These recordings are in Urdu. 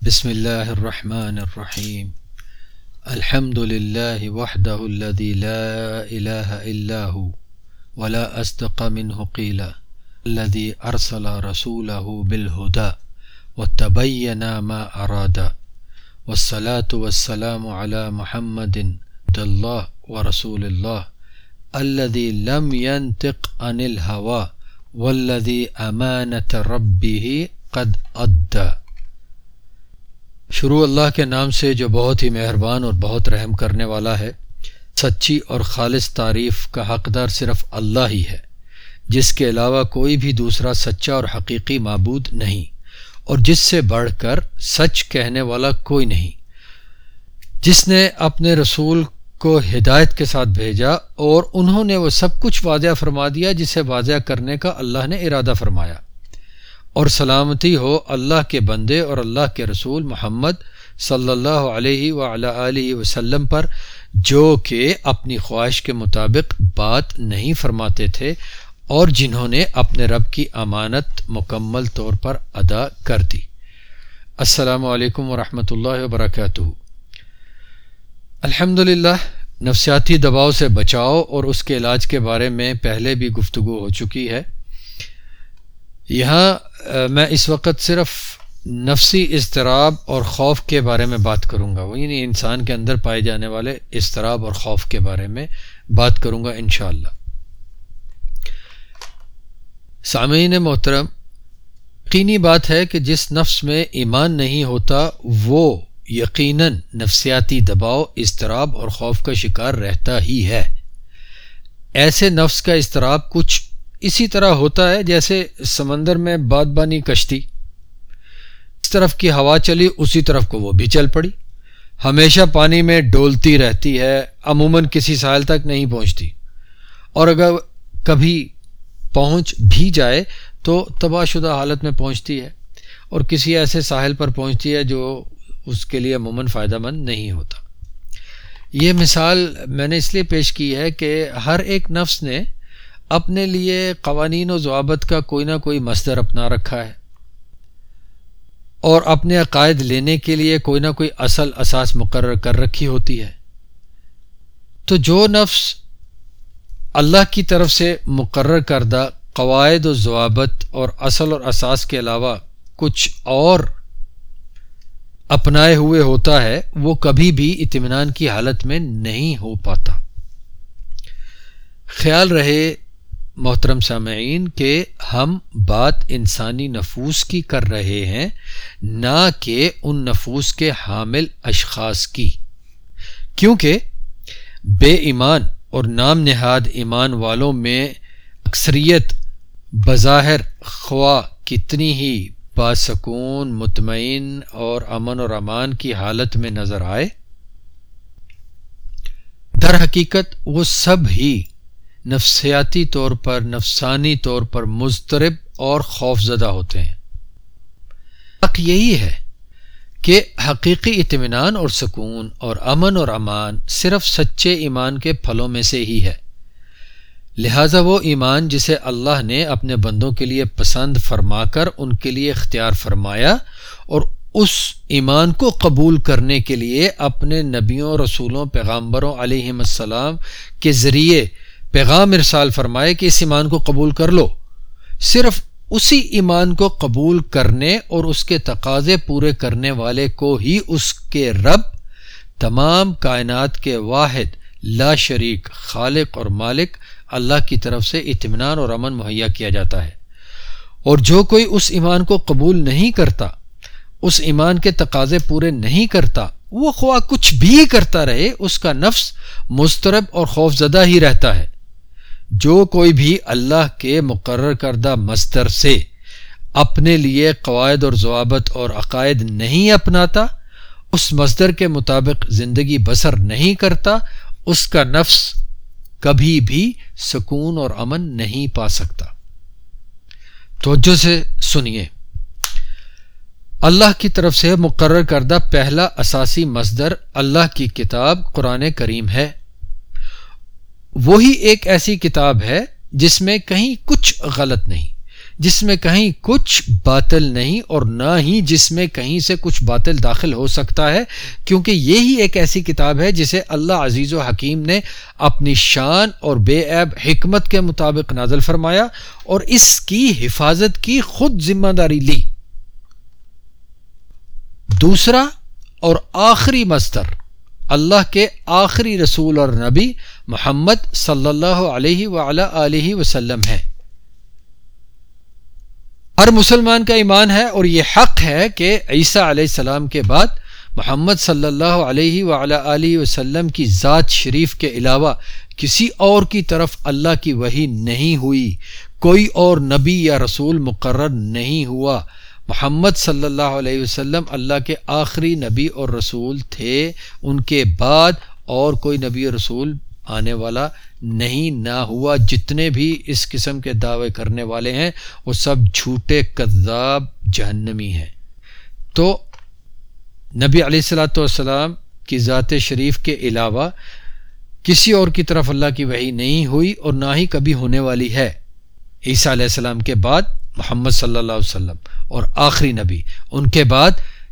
بسم الله الرحمن الرحيم الحمد لله وحده الذي لا إله إلا هو ولا أصدق منه قيلا الذي أرسل رسوله بالهدى وتبين ما أراد والصلاة والسلام على محمد الله ورسول الله الذي لم ينطق عن الهوى والذي أمانة ربه قد أدى شروع اللہ کے نام سے جو بہت ہی مہربان اور بہت رحم کرنے والا ہے، سچی اور خالص تعریف کا حقدار صرف اللہ ہی ہے، جس کے علاوہ کوئی بھی دوسرا سچا اور حقیقی معبود نہیں، اور جس سے بڑھ کر سچ کہنے والا کوئی نہیں۔ جس نے اپنے رسول کو ہدایت کے ساتھ بھیجا اور انہوں نے وہ سب کچھ واضح فرما دیا جسے واضح کرنے کا اللہ نے ارادہ فرمایا۔ اور سلامتی ہو اللہ کے بندے اور اللہ کے رسول محمد صلی اللہ علیہ و علیہ وسلم پر، جو کہ اپنی خواہش کے مطابق بات نہیں فرماتے تھے اور جنہوں نے اپنے رب کی امانت مکمل طور پر ادا کر دی۔ السلام علیکم ورحمۃ اللہ وبرکاتہ۔ الحمد نفسیاتی دباؤ سے بچاؤ اور اس کے علاج کے بارے میں پہلے بھی گفتگو ہو چکی ہے۔ یہاں میں اس وقت صرف نفسی اضطراب اور خوف کے بارے میں بات کروں گا۔ وہ یعنی انسان کے اندر پائے جانے والے اضطراب اور خوف کے بارے میں بات کروں گا انشاءاللہ۔ سامعین محترم، یقینی بات ہے کہ جس نفس میں ایمان نہیں ہوتا، وہ یقیناً نفسیاتی دباؤ، اضطراب اور خوف کا شکار رہتا ہی ہے۔ ایسے نفس کا اضطراب کچھ اسی طرح ہوتا ہے جیسے سمندر میں باد بانی کشتی، اس طرف کی ہوا چلی، اسی طرف کو وہ بھی چل پڑی۔ ہمیشہ پانی میں ڈولتی رہتی ہے، عموماً کسی ساحل تک نہیں پہنچتی۔ اور اگر کبھی پہنچ بھی جائے تو تباہ شدہ حالت میں پہنچتی ہے۔ اور کسی ایسے ساحل پر پہنچتی ہے جو اس کے لیے عموماً فائدہ مند نہیں ہوتا۔ یہ مثال میں نے اس لیے پیش کی ہے کہ ہر ایک نفس نے اپنے لیے قوانین و ضوابط کا کوئی نہ کوئی مصدر اپنا رکھا ہے اور اپنے عقائد لینے کے لیے کوئی نہ کوئی اصل اساس مقرر کر رکھی ہوتی ہے۔ تو جو نفس اللہ کی طرف سے مقرر کردہ قواعد و ضوابط اور اصل اور اساس کے علاوہ کچھ اور اپنائے ہوئے ہوتا ہے، وہ کبھی بھی اطمینان کی حالت میں نہیں ہو پاتا۔ خیال رہے محترم سامعین، کہ ہم بات انسانی نفوس کی کر رہے ہیں، نہ کہ ان نفوس کے حامل اشخاص کی۔ کیونکہ بے ایمان اور نام نہاد ایمان والوں میں اکثریت بظاہر خواہ کتنی ہی باسکون، مطمئن اور امن اور امان کی حالت میں نظر آئے، در حقیقت وہ سب ہی نفسیاتی طور پر، نفسانی طور پر مضطرب اور خوف زدہ ہوتے ہیں۔ حق یہی ہے کہ حقیقی اطمینان اور سکون اور امن اور امان صرف سچے ایمان کے پھلوں میں سے ہی ہے۔ لہذا وہ ایمان جسے اللہ نے اپنے بندوں کے لیے پسند فرما کر ان کے لیے اختیار فرمایا اور اس ایمان کو قبول کرنے کے لیے اپنے نبیوں، رسولوں پیغامبروں علیہ السلام کے ذریعے پیغام ارسال فرمائے کہ اس ایمان کو قبول کر لو۔ صرف اسی ایمان کو قبول کرنے اور اس کے تقاضے پورے کرنے والے کو ہی اس کے رب، تمام کائنات کے واحد، لا شریک، خالق اور مالک اللہ کی طرف سے اطمینان اور امن مہیا کیا جاتا ہے۔ اور جو کوئی اس ایمان کو قبول نہیں کرتا، اس ایمان کے تقاضے پورے نہیں کرتا، وہ خواہ کچھ بھی کرتا رہے، اس کا نفس مسترب اور خوف زدہ ہی رہتا ہے۔ جو کوئی بھی اللہ کے مقرر کردہ مستر سے اپنے لیے قواعد اور ضوابط اور عقائد نہیں اپناتا، اس مصدر کے مطابق زندگی بسر نہیں کرتا، اس کا نفس کبھی بھی سکون اور امن نہیں پا سکتا۔ توجہ سے سنیے۔ اللہ کی طرف سے مقرر کردہ پہلا اساسی مصدر اللہ کی کتاب قرآن کریم ہے۔ وہی ایک ایسی کتاب ہے جس میں کہیں کچھ غلط نہیں، جس میں کہیں کچھ باطل نہیں اور نہ ہی جس میں کہیں سے کچھ باطل داخل ہو سکتا ہے، کیونکہ یہی ایک ایسی کتاب ہے جسے اللہ عزیز و حکیم نے اپنی شان اور بے عیب حکمت کے مطابق نازل فرمایا اور اس کی حفاظت کی خود ذمہ داری لی۔ دوسرا اور آخری مستر اللہ کے آخری رسول اور نبی محمد صلی اللہ علیہ وآلہ وسلم ہے ہر مسلمان کا ایمان ہے اور یہ حق ہے کہ عیسیٰ علیہ السلام کے بعد محمد صلی اللہ علیہ وآلہ وسلم کی ذات شریف کے علاوہ کسی اور کی طرف اللہ کی وہی نہیں ہوئی، کوئی اور نبی یا رسول مقرر نہیں ہوا۔ محمد صلی اللہ علیہ وسلم اللہ کے آخری نبی اور رسول تھے، ان کے بعد اور کوئی نبی اور رسول آنے والا نہیں، نہ ہوا جتنے بھی اس قسم کے دعوے کرنے والے ہیں، وہ سب جھوٹے کذاب جہنمی ہیں۔ تو نبی علیہ السلاۃ والسلام کی ذات شریف کے علاوہ کسی اور کی طرف اللہ کی وحی نہیں ہوئی اور نہ ہی کبھی ہونے والی ہے۔ عیسیٰ علیہ السلام کے بعد محمد صلی اللہ علیہ وسلم اور آخری نبی، ان کے بعد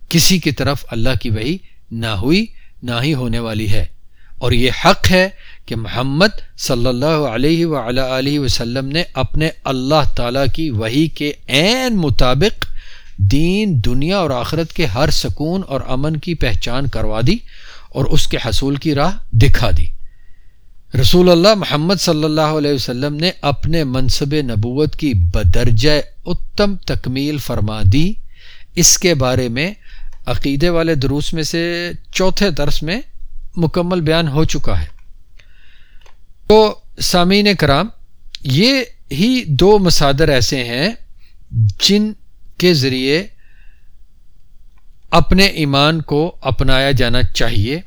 کسی کی طرف اللہ کی وحی نہ ہوئی، نہ ہی ہونے والی ہے۔ اور یہ حق ہے کہ محمد صلی اللہ علیہ وآلہ وسلم نے اپنے اللہ تعالیٰ کی وہی کے عین مطابق دین، دنیا اور آخرت کے ہر سکون اور امن کی پہچان کروا دی اور اس کے حصول کی راہ دکھا دی۔ رسول اللہ محمد صلی اللہ علیہ وسلم نے اپنے منصب نبوت کی بدرجہ اتم تکمیل فرما دی۔ اس کے بارے میں عقیدے والے دروس میں سے چوتھے درس میں مکمل بیان ہو چکا ہے۔ تو سامعین کرام، یہ ہی دو مسادر ایسے ہیں جن کے ذریعے اپنے ایمان کو اپنایا جانا چاہیے۔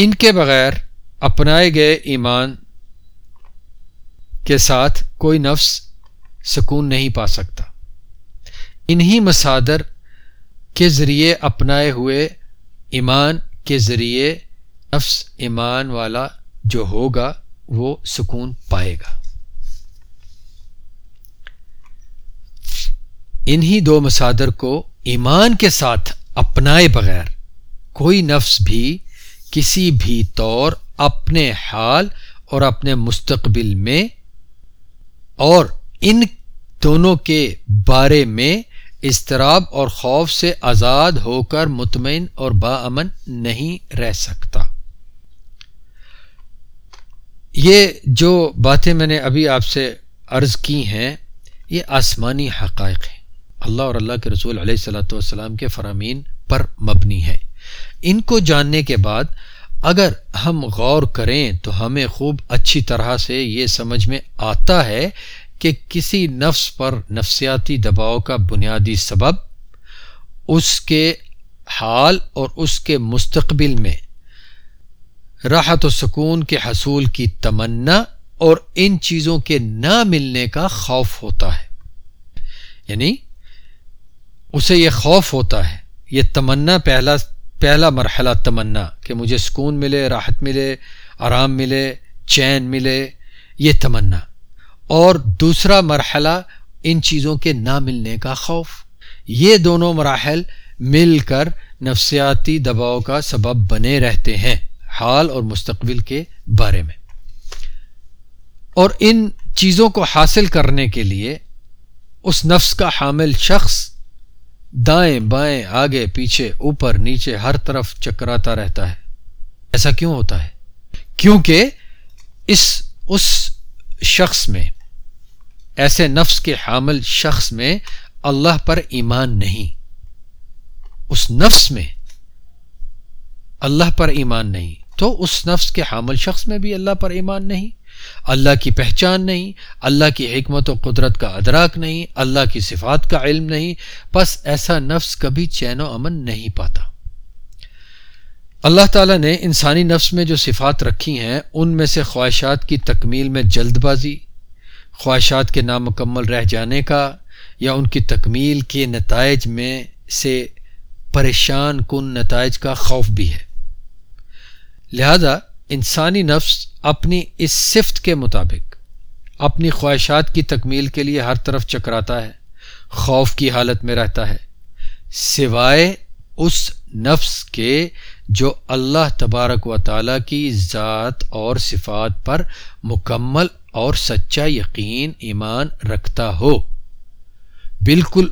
ان کے بغیر اپنائے گئے ایمان کے ساتھ کوئی نفس سکون نہیں پا سکتا۔ انہی مسادر کے ذریعے اپنائے ہوئے ایمان کے ذریعے نفس ایمان والا جو ہوگا وہ سکون پائے گا۔ انہی دو مسادر کو ایمان کے ساتھ اپنائے بغیر کوئی نفس بھی کسی بھی طور اپنے حال اور اپنے مستقبل میں اور ان دونوں کے بارے میں اضطراب اور خوف سے آزاد ہو کر مطمئن اور باامن نہیں رہ سکتا۔ یہ جو باتیں میں نے ابھی آپ سے عرض کی ہیں، یہ آسمانی حقائق ہیں۔ اللہ اور اللہ کے رسول علیہ صلاۃ والسلام کے فرامین پر مبنی ہے ان کو جاننے کے بعد اگر ہم غور کریں تو ہمیں خوب اچھی طرح سے یہ سمجھ میں آتا ہے کہ کسی نفس پر نفسیاتی دباؤ کا بنیادی سبب اس کے حال اور اس کے مستقبل میں راحت و سکون کے حصول کی تمنا اور ان چیزوں کے نہ ملنے کا خوف ہوتا ہے۔ یعنی اسے یہ خوف ہوتا ہے، یہ تمنا پہلا پہلا مرحلہ تمنا کہ مجھے سکون ملے، راحت ملے، آرام ملے، چین ملے، یہ تمنا۔ اور دوسرا مرحلہ ان چیزوں کے نہ ملنے کا خوف۔ یہ دونوں مراحل مل کر نفسیاتی دباؤ کا سبب بنے رہتے ہیں حال اور مستقبل کے بارے میں۔ اور ان چیزوں کو حاصل کرنے کے لیے اس نفس کا حامل شخص دائیں بائیں آگے پیچھے اوپر نیچے ہر طرف چکراتا رہتا ہے۔ ایسا کیوں ہوتا ہے؟ کیونکہ اس اس شخص میں، ایسے نفس کے حامل شخص میں اللہ پر ایمان نہیں۔ اس نفس میں اللہ پر ایمان نہیں۔ تو اس نفس کے حامل شخص میں بھی اللہ پر ایمان نہیں۔ اللہ کی پہچان نہیں، اللہ کی حکمت و قدرت کا ادراک نہیں، اللہ کی صفات کا علم نہیں، بس ایسا نفس کبھی چین و امن نہیں پاتا۔ اللہ تعالیٰ نے انسانی نفس میں جو صفات رکھی ہیں، ان میں سے خواہشات کی تکمیل میں جلد بازی، خواہشات کے نامکمل رہ جانے کا، یا ان کی تکمیل کے نتائج میں سے پریشان کن نتائج کا خوف بھی ہے۔ لہذا انسانی نفس اپنی اس صفت کے مطابق، اپنی خواہشات کی تکمیل کے لیے ہر طرف چکراتا ہے، خوف کی حالت میں رہتا ہے۔ سوائے اس نفس کے جو اللہ تبارک و تعالیٰ کی ذات اور صفات پر مکمل اور سچا یقین ایمان رکھتا ہو۔ بالکل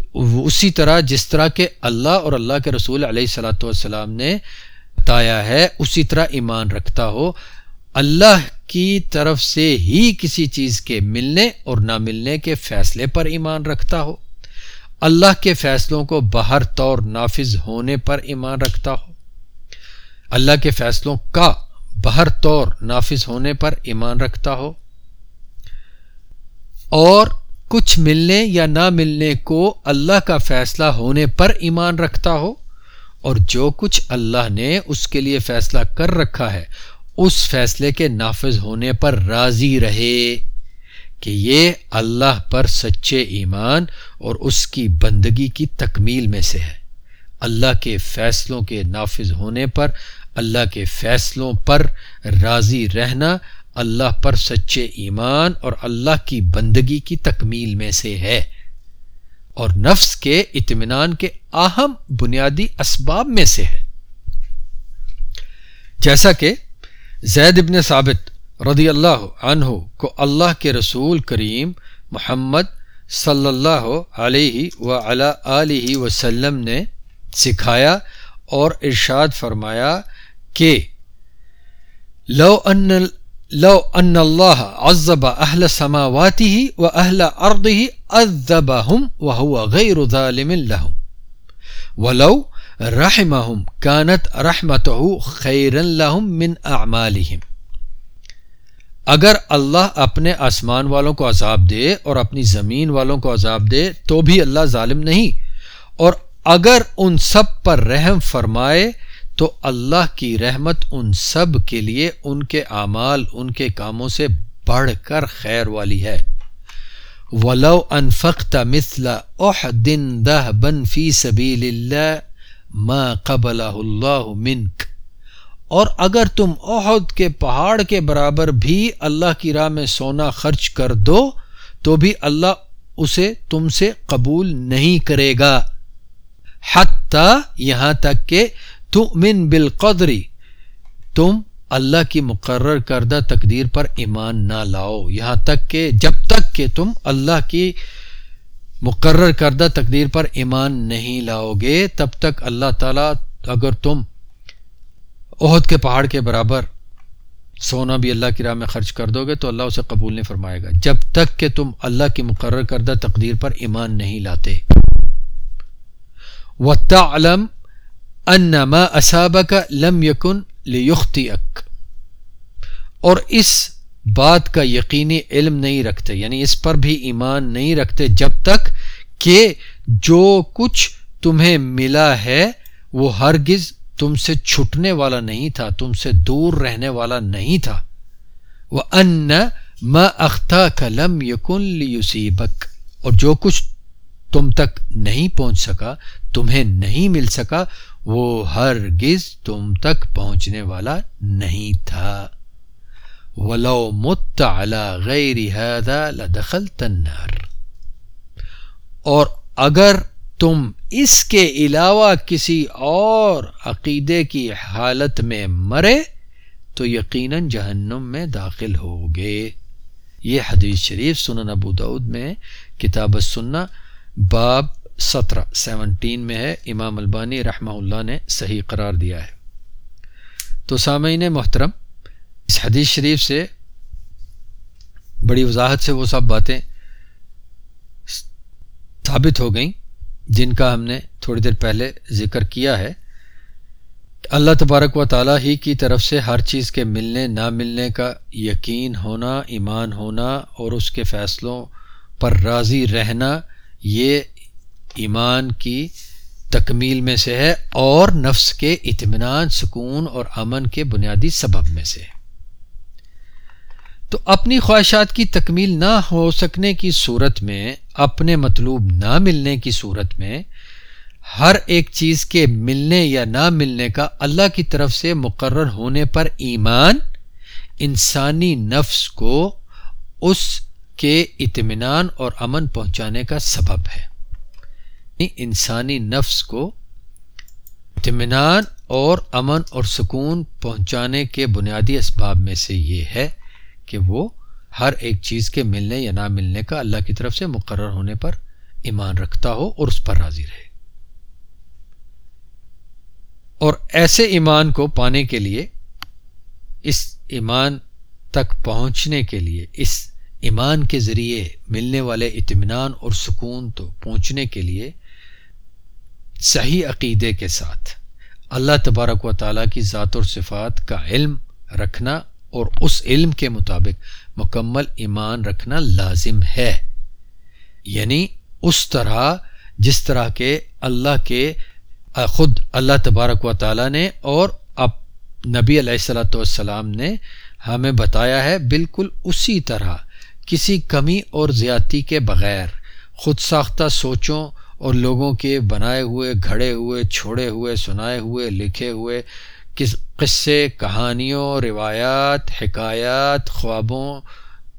اسی طرح جس طرح کہ اللہ اور اللہ کے رسول علیہ صلاۃ والسلام نے بتایا ہے، اسی طرح ایمان رکھتا ہو، اللہ کی طرف سے ہی کسی چیز کے ملنے اور نہ ملنے کے فیصلے پر ایمان رکھتا ہو۔ اللہ کے فیصلوں کو باہر طور نافذ ہونے پر ایمان رکھتا ہو۔ اللہ کے فیصلوں کا باہر طور نافذ ہونے پر ایمان رکھتا ہو۔ اور کچھ ملنے یا نہ ملنے کو اللہ کا فیصلہ ہونے پر ایمان رکھتا ہو۔ اور جو کچھ اللہ نے اس کے لیے فیصلہ کر رکھا ہے، اس فیصلے کے نافذ ہونے پر راضی رہے کہ یہ اللہ پر سچے ایمان اور اس کی بندگی کی تکمیل میں سے ہے۔ اللہ کے فیصلوں کے نافذ ہونے پر، اللہ کے فیصلوں پر راضی رہنا اللہ پر سچے ایمان اور اللہ کی بندگی کی تکمیل میں سے ہے۔ اور نفس کے اطمینان کے اہم بنیادی اسباب میں سے ہے۔ جیسا کہ زید ابن ثابت رضی اللہ عنہ کو اللہ کے رسول کریم محمد صلی اللہ علیہ و علیہ وسلم نے سکھایا اور ارشاد فرمایا کہ لو ان لو ان اللہ عذب اہل سماواتی و اہل اردی ادبہم وهو غیر ظالم لهم. ولو رحمهم كانت رحمته خیرا لهم من اعمالهم اگر اللہ اپنے آسمان والوں کو عذاب دے اور اپنی زمین والوں کو عذاب دے تو بھی اللہ ظالم نہیں، اور اگر ان سب پر رحم فرمائے تو اللہ کی رحمت ان سب کے لیے ان کے اعمال، ان کے کاموں سے بڑھ کر خیر والی ہے۔ ولو انفقت مثل احد ذهبا في سبيل الله ما قبله الله منك۔ اور اگر تم احد کے پہاڑ کے برابر بھی اللہ کی راہ میں سونا خرچ کر دو، تو بھی اللہ اسے تم سے قبول نہیں کرے گا۔ حتی یہاں تک کہ تؤمن بالقدری تم اللہ کی مقرر کردہ تقدیر پر ایمان نہ لاؤ۔ یہاں تک کہ جب تک کہ تم اللہ کی مقرر کردہ تقدیر پر ایمان نہیں لاؤ گے، تب تک اللہ تعالیٰ اگر تم عہد کے پہاڑ کے برابر سونا بھی اللہ کی راہ میں خرچ کر دو گے، تو اللہ اسے قبول نہیں فرمائے گا۔ جب تک کہ تم اللہ کی مقرر کردہ تقدیر پر ایمان نہیں لاتے۔ وَتَعْلَمْ انما اساب کا لم یکن لیختی اک اور اس بات کا یقینی علم نہیں رکھتے یعنی اس پر بھی ایمان نہیں رکھتے جب تک کہ جو کچھ تمہیں ملا ہے وہ ہرگز تم سے چھٹنے والا نہیں تھا، تم سے دور رہنے والا نہیں تھا۔ وہ ان اختہ کا لم یقن لیوسیبک اور جو کچھ تم تک نہیں پہنچ سکا، تمہیں نہیں مل سکا وہ ہرگز تم تک پہنچنے والا نہیں تھا۔ ولو مت على غیر هذا لدخلت النار۔ اور اگر تم اس کے علاوہ کسی اور عقیدے کی حالت میں مرے، تو یقیناً جہنم میں داخل ہوگے۔ یہ حدیث شریف سنن ابو دعود میں، کتاب السنہ، باب سترہ، سیونٹین میں ہے، امام البانی رحمہ اللہ نے صحیح قرار دیا ہے۔ تو سامعین محترم، اس حدیث شریف سے بڑی وضاحت سے وہ سب باتیں ثابت ہو گئیں، جن کا ہم نے تھوڑی دیر پہلے ذکر کیا ہے۔ اللہ تبارک و تعالیٰ ہی کی طرف سے ہر چیز کے ملنے، نہ ملنے کا یقین ہونا، ایمان ہونا اور اس کے فیصلوں پر راضی رہنا، یہ ایمان کی تکمیل میں سے ہے اور نفس کے اطمینان، سکون اور امن کے بنیادی سبب میں سے ہے۔ تو اپنی خواہشات کی تکمیل نہ ہو سکنے کی صورت میں، اپنے مطلوب نہ ملنے کی صورت میں، ہر ایک چیز کے ملنے یا نہ ملنے کا اللہ کی طرف سے مقرر ہونے پر ایمان، انسانی نفس کو اس کے اطمینان اور امن پہنچانے کا سبب ہے۔ انسانی نفس کو اطمینان اور امن اور سکون پہنچانے کے بنیادی اسباب میں سے یہ ہے کہ وہ ہر ایک چیز کے ملنے یا نہ ملنے کا اللہ کی طرف سے مقرر ہونے پر ایمان رکھتا ہو اور اس پر راضی رہے۔ اور ایسے ایمان کو پانے کے لیے، اس ایمان تک پہنچنے کے لیے، اس ایمان کے ذریعے ملنے والے اطمینان اور سکون تو پہنچنے کے لیے صحیح عقیدے کے ساتھ۔ اللہ تبارک و تعالیٰ کی ذات اور صفات کا علم رکھنا اور اس علم کے مطابق مکمل ایمان رکھنا لازم ہے۔ یعنی اس طرح جس طرح کے اللہ کے، خود اللہ تبارک و تعالیٰ نے اور اب نبی علیہ السلاۃ والسلام نے ہمیں بتایا ہے، بالکل اسی طرح کسی کمی اور زیادتی کے بغیر خود ساختہ سوچوں اور لوگوں کے بنائے ہوئے، گھڑے ہوئے، چھوڑے ہوئے، سنائے ہوئے، لکھے ہوئے کس قصے، کہانیوں، روایات، حکایات، خوابوں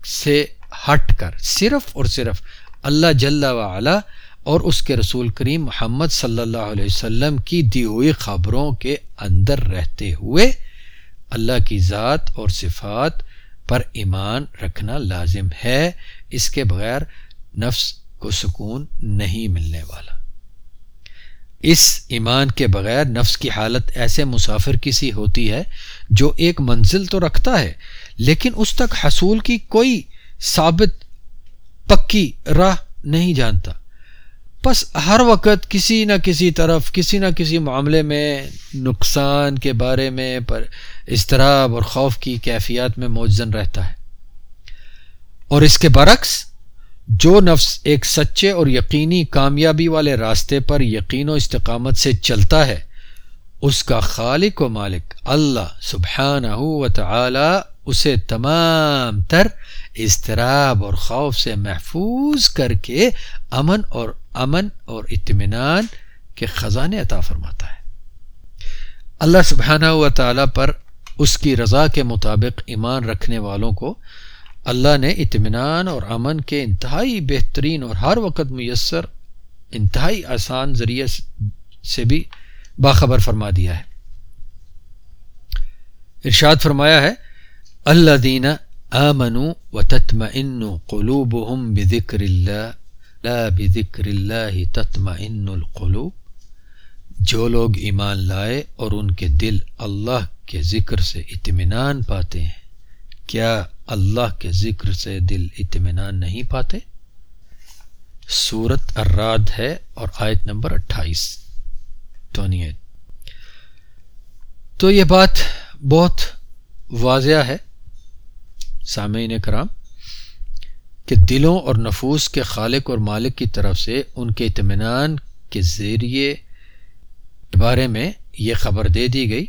سے ہٹ کر صرف اور صرف اللہ جل وعلا اور اس کے رسول کریم محمد صلی اللہ علیہ وسلم کی دی ہوئی خبروں کے اندر رہتے ہوئے اللہ کی ذات اور صفات پر ایمان رکھنا لازم ہے۔ اس کے بغیر نفس کو سکون نہیں ملنے والا۔ اس ایمان کے بغیر نفس کی حالت ایسے مسافر کی سی ہوتی ہے جو ایک منزل تو رکھتا ہے، لیکن اس تک حصول کی کوئی ثابت پکی راہ نہیں جانتا۔ بس ہر وقت کسی نہ کسی طرف، کسی نہ کسی معاملے میں نقصان کے بارے میں پر اضطراب اور خوف کی کیفیات میں موجزن رہتا ہے۔ اور اس کے برعکس جو نفس ایک سچے اور یقینی کامیابی والے راستے پر یقین و استقامت سے چلتا ہے، اس کا خالق و مالک اللہ سبحانہ و تعالی اسے تمام تر اضطراب اور خوف سے محفوظ کر کے امن اور امن اور اطمینان کے خزانے عطا فرماتا ہے۔ اللہ سبحانہ و تعالیٰ پر اس کی رضا کے مطابق ایمان رکھنے والوں کو اللہ نے اطمینان اور امن کے انتہائی بہترین اور ہر وقت میسر، انتہائی آسان ذریعے سے بھی باخبر فرما دیا ہے۔ ارشاد فرمایا ہے اللہ دینا آمنوا وتطمئن قلوبهم بذكر الله لا بذكر الله تطمئن القلوب۔ جو لوگ ایمان لائے اور ان کے دل اللہ کے ذکر سے اطمینان پاتے ہیں، کیا اللہ کے ذکر سے دل اطمینان نہیں پاتے؟ سورت اراد ہے اور آیت نمبر اٹھائیس۔ تو یہ بات بہت واضح ہے، سامعین کرام، کہ دلوں اور نفوس کے خالق اور مالک کی طرف سے ان کے اطمینان کے ذریعے بارے میں یہ خبر دے دی گئی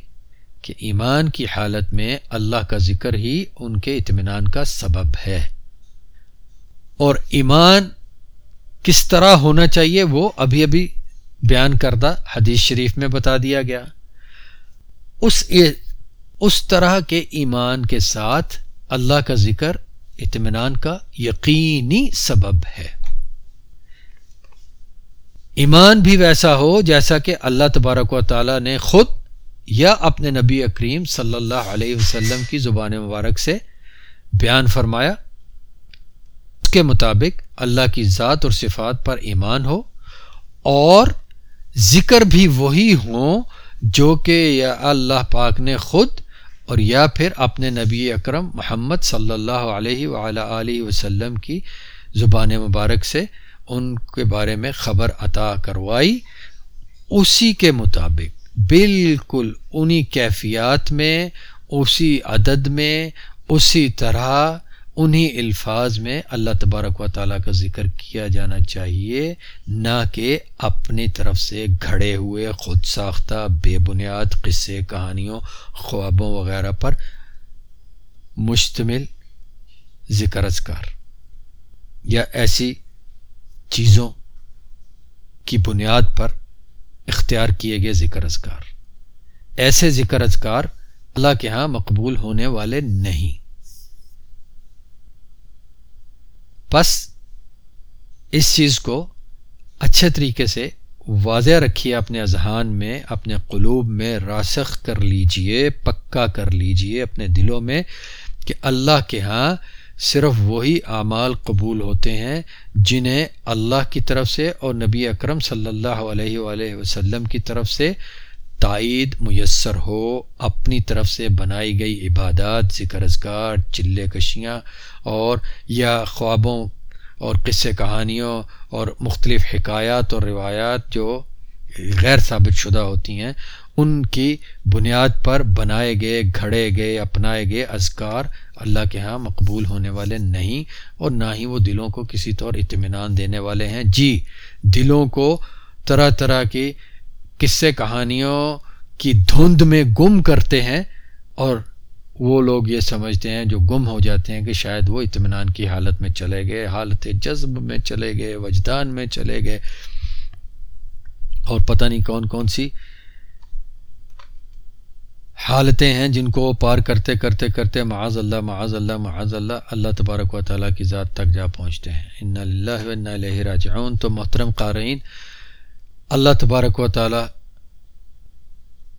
کہ ایمان کی حالت میں اللہ کا ذکر ہی ان کے اطمینان کا سبب ہے۔ اور ایمان کس طرح ہونا چاہیے وہ ابھی ابھی بیان کردہ حدیث شریف میں بتا دیا گیا۔ اس اس طرح کے ایمان کے ساتھ اللہ کا ذکر اطمینان کا یقینی سبب ہے۔ ایمان بھی ویسا ہو جیسا کہ اللہ تبارک و تعالیٰ نے خود یا اپنے نبی اکریم صلی اللہ علیہ وسلم کی زبان مبارک سے بیان فرمایا اس کے مطابق اللہ کی ذات اور صفات پر ایمان ہو اور ذکر بھی وہی ہوں جو کہ یا اللہ پاک نے خود اور یا پھر اپنے نبی اکرم محمد صلی اللہ علیہ وعلیٰ وسلم کی زبان مبارک سے ان کے بارے میں خبر عطا کروائی، اسی کے مطابق۔ بالکل انہی کیفیات میں، اسی عدد میں، اسی طرح انہی الفاظ میں اللہ تبارک و تعالیٰ کا ذکر کیا جانا چاہیے، نہ کہ اپنی طرف سے گھڑے ہوئے، خود ساختہ، بے بنیاد قصے، کہانیوں، خوابوں وغیرہ پر مشتمل ذکر اذکار یا ایسی چیزوں کی بنیاد پر اختیار کیے گئے ذکر اذکار۔ ایسے ذکر اذکار اللہ کے ہاں مقبول ہونے والے نہیں۔ بس اس چیز کو اچھے طریقے سے واضح رکھیے، اپنے اذہان میں، اپنے قلوب میں راسخ کر لیجیے، پکا کر لیجیے اپنے دلوں میں کہ اللہ کے ہاں صرف وہی اعمال قبول ہوتے ہیں جنہیں اللہ کی طرف سے اور نبی اکرم صلی اللہ علیہ وآلہ وسلم کی طرف سے تائید میسر ہو، اپنی طرف سے بنائی گئی عبادات، ذکر اذکار، چلے کشیاں اور یا خوابوں اور قصے کہانیوں اور مختلف حکایات اور روایات جو غیر ثابت شدہ ہوتی ہیں ان کی بنیاد پر بنائے گئے، گھڑے گئے، اپنائے گئے اذکار اللہ کے ہاں مقبول ہونے والے نہیں اور نہ ہی وہ دلوں کو کسی طور اطمینان دینے والے ہیں۔ جی دلوں کو طرح طرح کی قصے، کہانیوں کی دھند میں گم کرتے ہیں اور وہ لوگ یہ سمجھتے ہیں، جو گم ہو جاتے ہیں کہ شاید وہ اطمینان کی حالت میں چلے گئے، حالت جذب میں چلے گئے، وجدان میں چلے گئے اور پتہ نہیں کون کون سی حالتیں ہیں جن کو پار کرتے کرتے کرتے معاذ اللہ معاذ اللہ معاذ اللہ اللہ تبارک و تعالیٰ کی ذات تک جا پہنچتے ہیں۔ ان اللہ و اللہ راجعون۔ تو محترم قارئین، اللہ تبارک و تعالیٰ،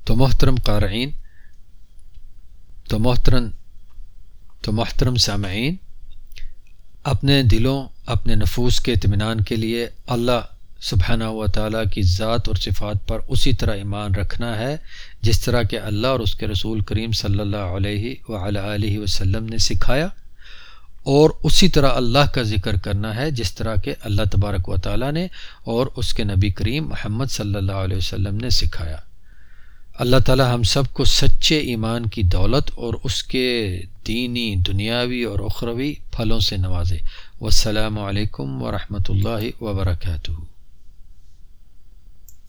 تو محترم قارئین، تو محترم تو محترم سامعین، اپنے دلوں، اپنے نفوس کے اطمینان کے لیے اللہ سبحانہ و تعالیٰ کی ذات اور صفات پر اسی طرح ایمان رکھنا ہے، جس طرح کہ اللہ اور اس کے رسول کریم صلی اللہ علیہ و علیہ وسلم نے سکھایا، اور اسی طرح اللہ کا ذکر کرنا ہے، جس طرح کہ اللہ تبارک و تعالیٰ نے اور اس کے نبی کریم محمد صلی اللہ علیہ وسلم نے سکھایا۔ اللہ تعالیٰ ہم سب کو سچے ایمان کی دولت اور اس کے دینی، دنیاوی اور اخروی پھلوں سے نوازے۔ والسلام علیکم ورحمۃ اللہ وبرکاتہ۔